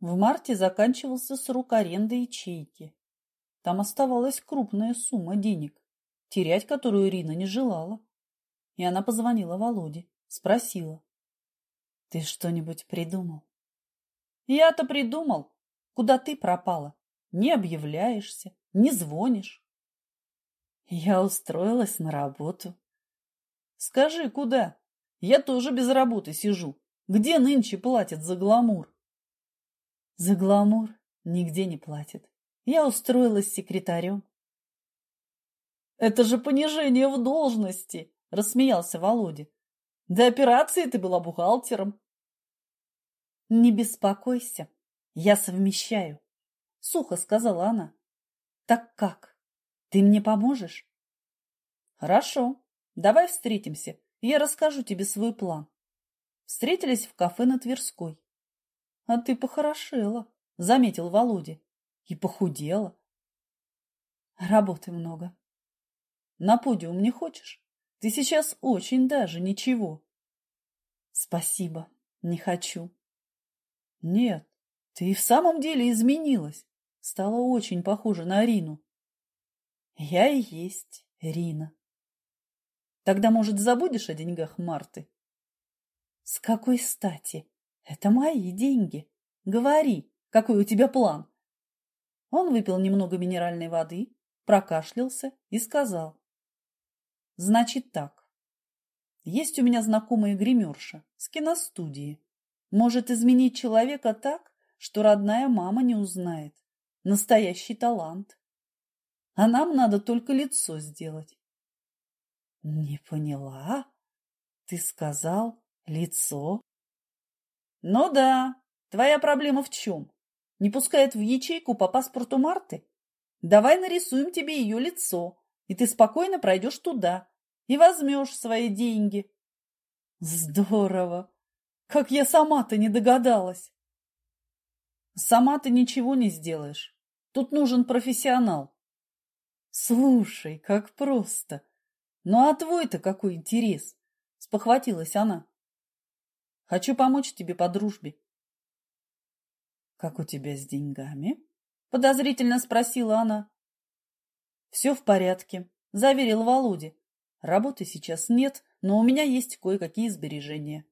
В марте заканчивался срок аренды ячейки. Там оставалась крупная сумма денег, терять которую Ирина не желала. И она позвонила Володе, спросила. — Ты что-нибудь придумал? — Я-то придумал. Куда ты пропала? Не объявляешься, не звонишь. Я устроилась на работу. Скажи, куда? Я тоже без работы сижу. Где нынче платят за гламур? За гламур нигде не платят. Я устроилась секретарем. Это же понижение в должности, рассмеялся Володя. До операции ты была бухгалтером. Не беспокойся, я совмещаю, сухо сказала она. Так как? Ты мне поможешь? Хорошо, давай встретимся, я расскажу тебе свой план. Встретились в кафе на Тверской. А ты похорошела, заметил Володя. И похудела. Работы много. На подиум не хочешь? Ты сейчас очень даже ничего. Спасибо, не хочу. Нет, ты и в самом деле изменилась. Стала очень похожа на Рину. Я и есть Рина. Тогда, может, забудешь о деньгах Марты? С какой стати? Это мои деньги. Говори, какой у тебя план? Он выпил немного минеральной воды, прокашлялся и сказал. Значит так. Есть у меня знакомая гримерша с киностудии. Может изменить человека так, что родная мама не узнает. Настоящий талант. А нам надо только лицо сделать. Не поняла. Ты сказал лицо? Ну да. Твоя проблема в чем? Не пускает в ячейку по паспорту Марты? Давай нарисуем тебе ее лицо, и ты спокойно пройдешь туда и возьмешь свои деньги. Здорово! Как я сама-то не догадалась! Сама ты ничего не сделаешь. Тут нужен профессионал. Слушай, как просто. Ну а твой-то какой интерес? Спохватилась она. Хочу помочь тебе по дружбе. Как у тебя с деньгами? Подозрительно спросила она. Все в порядке, заверил Володя. Работы сейчас нет, но у меня есть кое-какие сбережения.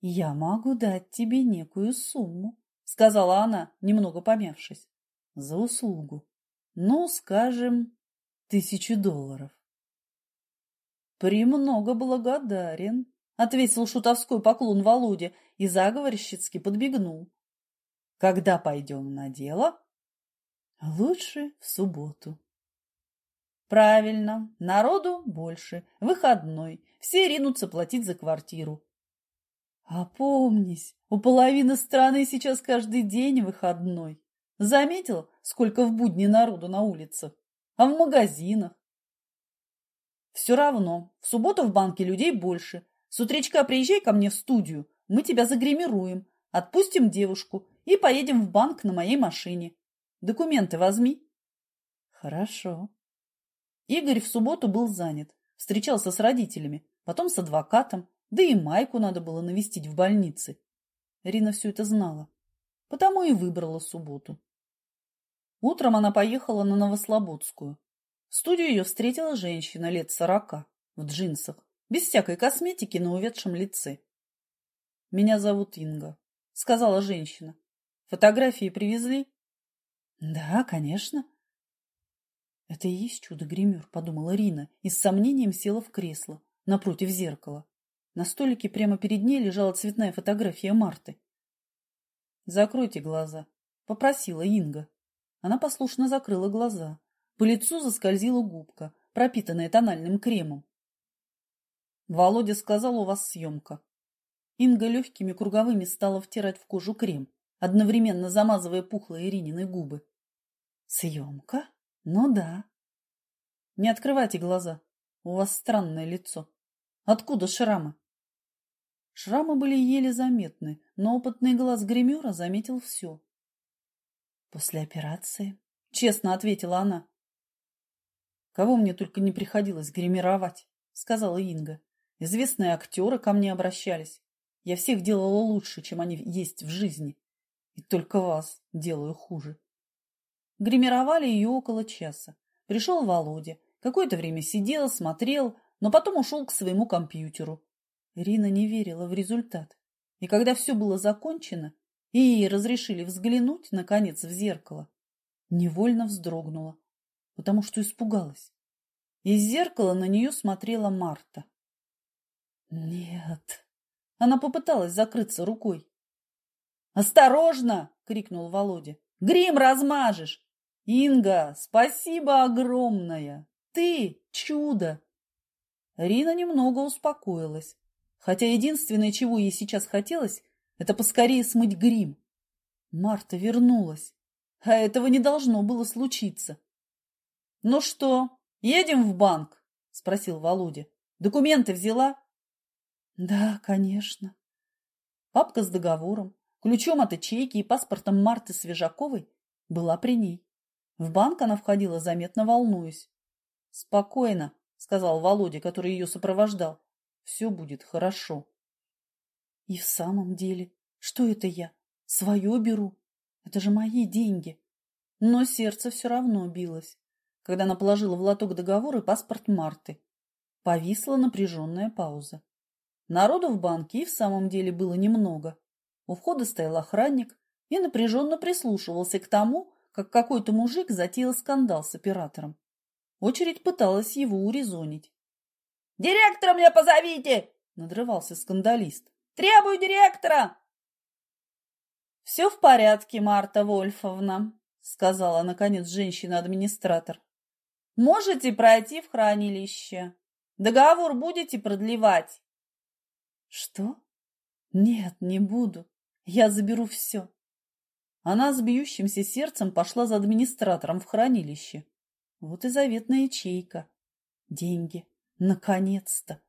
Я могу дать тебе некую сумму, сказала она, немного помявшись, за услугу. Ну, скажем, тысячу долларов. «Премного благодарен», — ответил шутовской поклон Володя и заговорщицки подбегнул. «Когда пойдем на дело?» «Лучше в субботу». Правильно, народу больше, выходной, все ринутся платить за квартиру. Опомнись, у половины страны сейчас каждый день выходной. Заметил, сколько в будни народу на улицах? А в магазинах? Все равно, в субботу в банке людей больше. С утречка приезжай ко мне в студию, мы тебя загримируем, отпустим девушку и поедем в банк на моей машине. Документы возьми. Хорошо. Игорь в субботу был занят, встречался с родителями, потом с адвокатом, да и Майку надо было навестить в больнице. Рина все это знала, потому и выбрала субботу. Утром она поехала на Новослободскую. В студию ее встретила женщина лет сорока, в джинсах, без всякой косметики на увядшем лице. «Меня зовут Инга», — сказала женщина. «Фотографии привезли?» «Да, конечно», «Это и есть чудо-гример», — подумала Рина и с сомнением села в кресло напротив зеркала. На столике прямо перед ней лежала цветная фотография Марты. «Закройте глаза», — попросила Инга. Она послушно закрыла глаза. По лицу заскользила губка, пропитанная тональным кремом. «Володя сказал, у вас съемка». Инга легкими круговыми стала втирать в кожу крем, одновременно замазывая пухлые Иринины губы. «Съемка?» Ну да. Не открывайте глаза. У вас странное лицо. Откуда шрамы? Шрамы были еле заметны, но опытный глаз гримера заметил все. После операции, честно ответила она. Кого мне только не приходилось гримировать, сказала Инга. Известные актеры ко мне обращались. Я всех делала лучше, чем они есть в жизни. И только вас делаю хуже. Гримировали ее около часа. Пришел Володя. Какое-то время сидел, смотрел, но потом ушел к своему компьютеру. Рина не верила в результат. И когда все было закончено, и ей разрешили взглянуть, наконец, в зеркало, невольно вздрогнула, потому что испугалась. Из зеркала на нее смотрела Марта. Нет. Она попыталась закрыться рукой. «Осторожно!» — крикнул Володя. «Грим размажешь!» «Инга, спасибо огромное! Ты чудо!» Рина немного успокоилась, хотя единственное, чего ей сейчас хотелось, это поскорее смыть грим. Марта вернулась, а этого не должно было случиться. «Ну что, едем в банк?» – спросил Володя. «Документы взяла?» «Да, конечно». Папка с договором, ключом от ячейки и паспортом Марты Свежаковой была при ней. В банк она входила, заметно волнуясь. «Спокойно», — сказал Володя, который ее сопровождал. «Все будет хорошо». И в самом деле, что это я? Свое беру? Это же мои деньги. Но сердце все равно билось, когда она положила в лоток договор и паспорт Марты. Повисла напряженная пауза. Народу в банке и в самом деле было немного. У входа стоял охранник и напряженно прислушивался к тому, как какой-то мужик затеял скандал с оператором. Очередь пыталась его урезонить. «Директора мне позовите!» – надрывался скандалист. «Требую директора!» «Все в порядке, Марта Вольфовна», – сказала, наконец, женщина-администратор. «Можете пройти в хранилище. Договор будете продлевать?» «Что? Нет, не буду. Я заберу все. Она с бьющимся сердцем пошла за администратором в хранилище. Вот и заветная ячейка. Деньги. Наконец-то.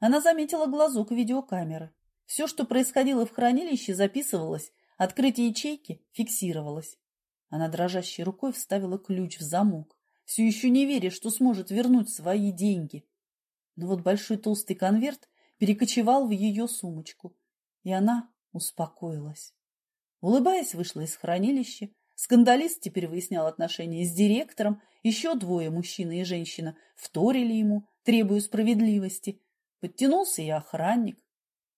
Она заметила глазок видеокамеры. Все, что происходило в хранилище, записывалось, открытие ячейки фиксировалось. Она дрожащей рукой вставила ключ в замок, все еще не веря, что сможет вернуть свои деньги. Но вот большой толстый конверт перекочевал в ее сумочку, и она успокоилась. Улыбаясь, вышла из хранилища. Скандалист теперь выяснял отношения с директором. Еще двое, мужчина и женщина, вторили ему, требуя справедливости. Подтянулся и охранник.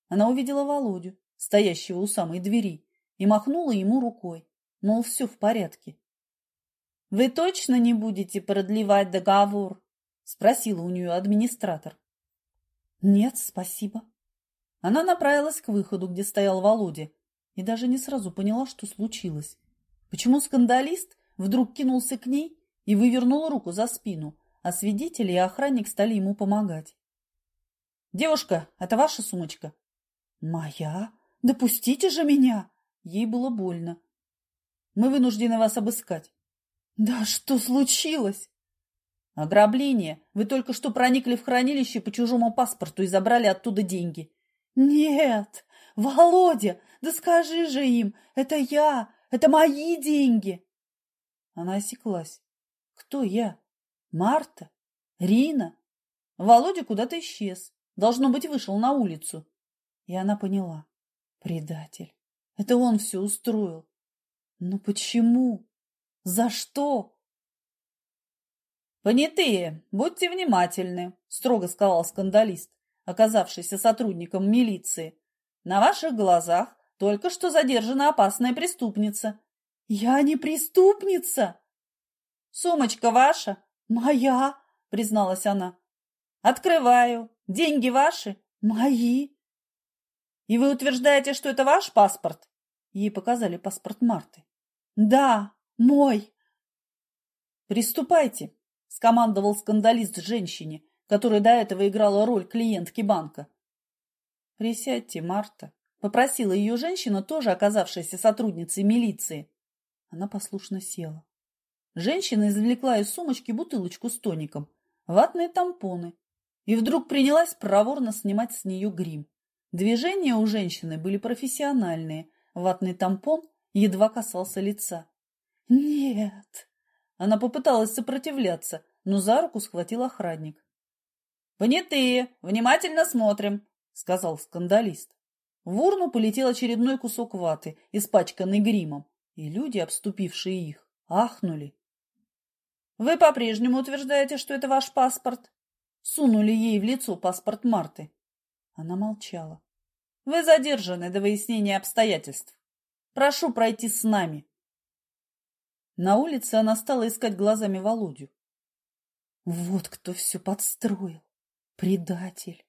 Она увидела Володю, стоящего у самой двери, и махнула ему рукой, мол, все в порядке. — Вы точно не будете продлевать договор? — спросила у нее администратор. — Нет, спасибо. Она направилась к выходу, где стоял Володя, и даже не сразу поняла, что случилось. Почему скандалист вдруг кинулся к ней и вывернул руку за спину, а свидетели и охранник стали ему помогать. «Девушка, это ваша сумочка?» «Моя? Допустите же меня!» Ей было больно. «Мы вынуждены вас обыскать». «Да что случилось?» «Ограбление. Вы только что проникли в хранилище по чужому паспорту и забрали оттуда деньги». «Нет! Володя, да скажи же им, это я, это мои деньги. Она осеклась. Кто я? Марта? Рина? Володя куда-то исчез. Должно быть, вышел на улицу. И она поняла. Предатель. Это он все устроил. Но почему? За что? «Понятые, будьте внимательны», — строго сказал скандалист, оказавшийся сотрудником милиции. «На ваших глазах только что задержана опасная преступница. Я не преступница. Сумочка ваша? Моя, призналась она. Открываю. Деньги ваши? Мои. И вы утверждаете, что это ваш паспорт? Ей показали паспорт Марты. Да, мой. Приступайте, скомандовал скандалист женщине, которая до этого играла роль клиентки банка. Присядьте, Марта, Попросила ее женщина, тоже оказавшаяся сотрудницей милиции. Она послушно села. Женщина извлекла из сумочки бутылочку с тоником, ватные тампоны, и вдруг принялась проворно снимать с нее грим. Движения у женщины были профессиональные, ватный тампон едва касался лица. «Нет!» Она попыталась сопротивляться, но за руку схватил охранник. «Понятые, внимательно смотрим», — сказал скандалист. В урну полетел очередной кусок ваты, испачканный гримом, и люди, обступившие их, ахнули. «Вы по-прежнему утверждаете, что это ваш паспорт?» Сунули ей в лицо паспорт Марты. Она молчала. «Вы задержаны до выяснения обстоятельств. Прошу пройти с нами». На улице она стала искать глазами Володю. Вот кто все подстроил. Предатель.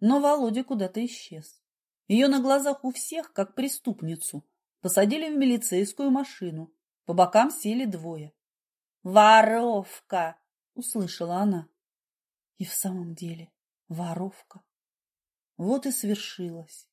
Но Володя куда-то исчез. Ее на глазах у всех, как преступницу, посадили в милицейскую машину. По бокам сели двое. «Воровка!» — услышала она. И в самом деле воровка. Вот и свершилось.